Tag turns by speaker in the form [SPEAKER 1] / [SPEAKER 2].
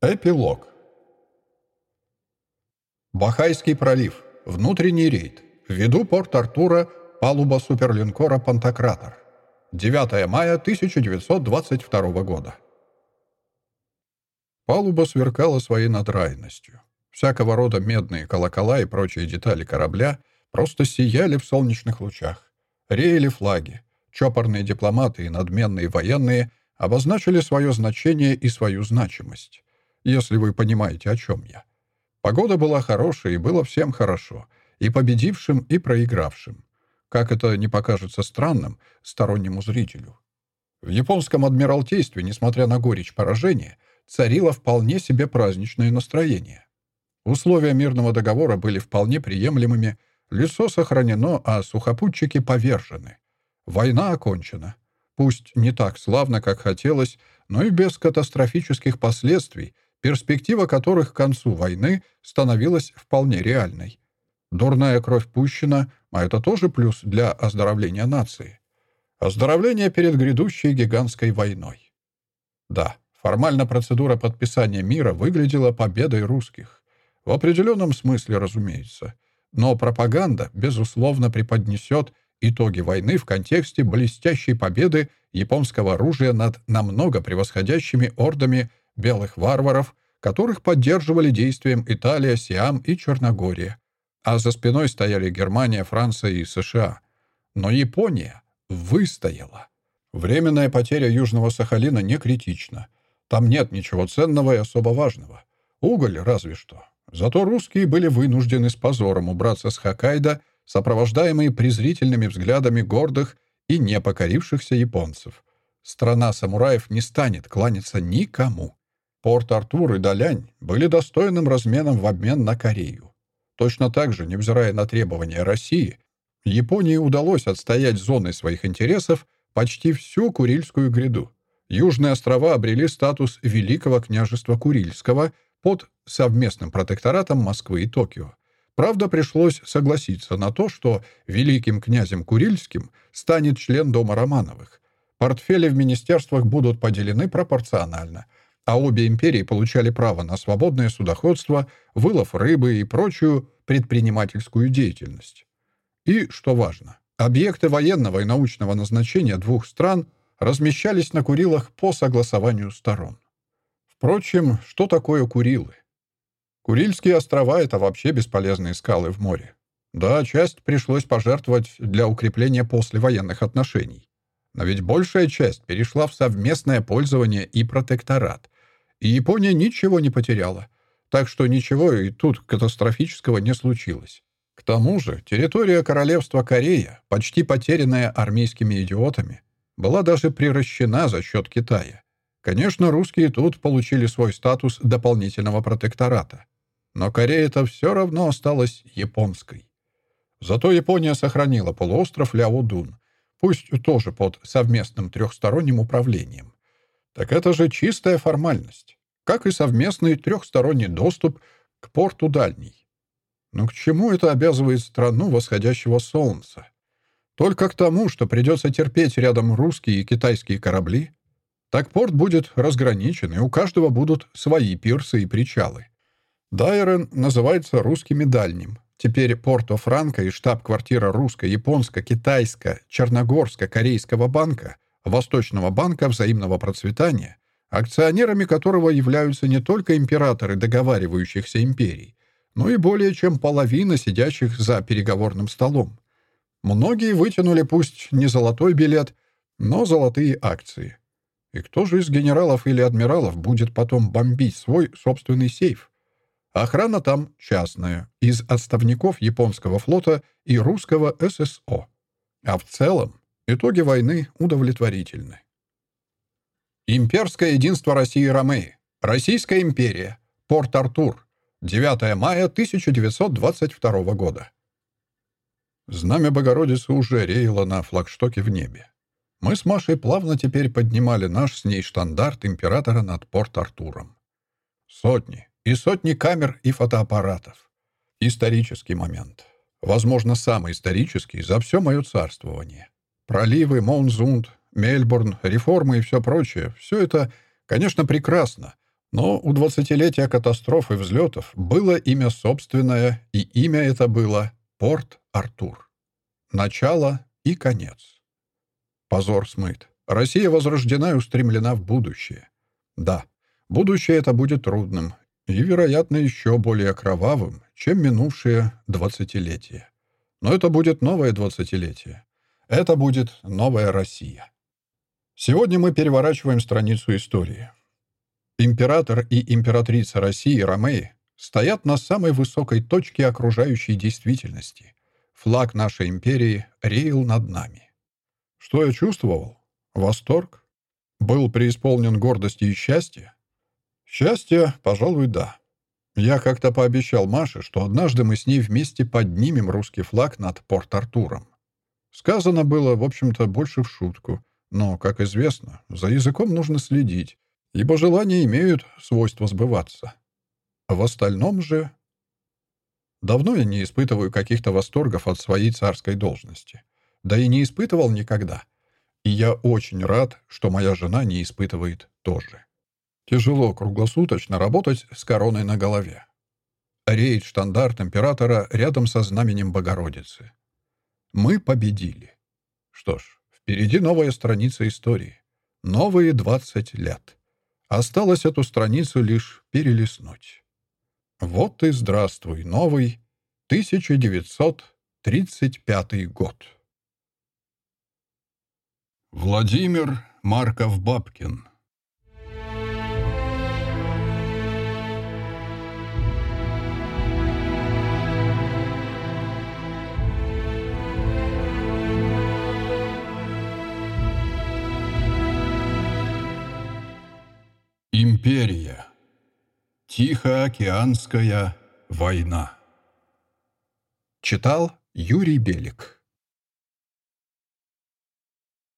[SPEAKER 1] Эпилог. Бахайский пролив. Внутренний рейд. В виду Порт-Артура, палуба суперлинкора «Пантократор». 9 мая 1922 года. Палуба сверкала своей надраенностью. Всякого рода медные колокола и прочие детали корабля просто сияли в солнечных лучах. Реяли флаги. Чопорные дипломаты и надменные военные обозначили свое значение и свою значимость если вы понимаете, о чем я. Погода была хорошая, и было всем хорошо. И победившим, и проигравшим. Как это не покажется странным стороннему зрителю. В японском адмиралтействе, несмотря на горечь поражения, царило вполне себе праздничное настроение. Условия мирного договора были вполне приемлемыми, лесо сохранено, а сухопутчики повержены. Война окончена. Пусть не так славно, как хотелось, но и без катастрофических последствий — перспектива которых к концу войны становилась вполне реальной. Дурная кровь пущена, а это тоже плюс для оздоровления нации. Оздоровление перед грядущей гигантской войной. Да, формально процедура подписания мира выглядела победой русских. В определенном смысле, разумеется. Но пропаганда, безусловно, преподнесет итоги войны в контексте блестящей победы японского оружия над намного превосходящими ордами белых варваров, которых поддерживали действием Италия, Сиам и Черногория. А за спиной стояли Германия, Франция и США. Но Япония выстояла. Временная потеря Южного Сахалина не критична. Там нет ничего ценного и особо важного. Уголь разве что. Зато русские были вынуждены с позором убраться с Хоккайдо, сопровождаемые презрительными взглядами гордых и непокорившихся японцев. Страна самураев не станет кланяться никому. Порт-Артур и Далянь были достойным разменом в обмен на Корею. Точно так же, невзирая на требования России, Японии удалось отстоять зоной своих интересов почти всю Курильскую гряду. Южные острова обрели статус Великого княжества Курильского под совместным протекторатом Москвы и Токио. Правда, пришлось согласиться на то, что великим князем Курильским станет член Дома Романовых. Портфели в министерствах будут поделены пропорционально – а обе империи получали право на свободное судоходство, вылов рыбы и прочую предпринимательскую деятельность. И, что важно, объекты военного и научного назначения двух стран размещались на Курилах по согласованию сторон. Впрочем, что такое Курилы? Курильские острова — это вообще бесполезные скалы в море. Да, часть пришлось пожертвовать для укрепления послевоенных отношений. Но ведь большая часть перешла в совместное пользование и протекторат, и Япония ничего не потеряла. Так что ничего и тут катастрофического не случилось. К тому же территория королевства Корея, почти потерянная армейскими идиотами, была даже приращена за счет Китая. Конечно, русские тут получили свой статус дополнительного протектората. Но Корея-то все равно осталась японской. Зато Япония сохранила полуостров Ляодун, пусть тоже под совместным трехсторонним управлением. Так это же чистая формальность, как и совместный трехсторонний доступ к порту дальний. Но к чему это обязывает страну восходящего солнца? Только к тому, что придется терпеть рядом русские и китайские корабли? Так порт будет разграничен, и у каждого будут свои пирсы и причалы. Дайрен называется русскими дальним. Теперь Порто-Франко и штаб-квартира русско-японско-китайско-черногорско-корейского банка — Восточного банка взаимного процветания, акционерами которого являются не только императоры договаривающихся империй, но и более чем половина сидящих за переговорным столом. Многие вытянули пусть не золотой билет, но золотые акции. И кто же из генералов или адмиралов будет потом бомбить свой собственный сейф? Охрана там частная, из отставников японского флота и русского ССО. А в целом Итоги войны удовлетворительны. Имперское единство России и Ромеи. Российская империя. Порт-Артур. 9 мая 1922 года. Знамя Богородицы уже реяло на флагштоке в небе. Мы с Машей плавно теперь поднимали наш с ней штандарт императора над Порт-Артуром. Сотни и сотни камер и фотоаппаратов. Исторический момент. Возможно, самый исторический за все мое царствование. Проливы, Монзунд, Мельбурн, реформы и все прочее — все это, конечно, прекрасно, Но у двадцатилетия катастрофы взлетов было имя собственное, и имя это было Порт-Артур. Начало и конец. Позор смыт. Россия возрождена и устремлена в будущее. Да, будущее это будет трудным и, вероятно, еще более кровавым, чем минувшее двадцатилетие. Но это будет новое двадцатилетие. Это будет новая Россия. Сегодня мы переворачиваем страницу истории. Император и императрица России Ромеи стоят на самой высокой точке окружающей действительности. Флаг нашей империи реял над нами. Что я чувствовал? Восторг? Был преисполнен гордости и счастья? Счастье, пожалуй, да. Я как-то пообещал Маше, что однажды мы с ней вместе поднимем русский флаг над Порт-Артуром. Сказано было, в общем-то, больше в шутку. Но, как известно, за языком нужно следить, ибо желания имеют свойство сбываться. В остальном же... Давно я не испытываю каких-то восторгов от своей царской должности. Да и не испытывал никогда. И я очень рад, что моя жена не испытывает тоже. Тяжело круглосуточно работать с короной на голове. Реет штандарт императора рядом со знаменем Богородицы. Мы победили. Что ж, впереди новая страница истории. Новые 20 лет. Осталось эту страницу лишь перелистнуть. Вот и здравствуй, новый 1935 год. Владимир Марков-Бабкин Империя. Тихоокеанская война. Читал Юрий Белик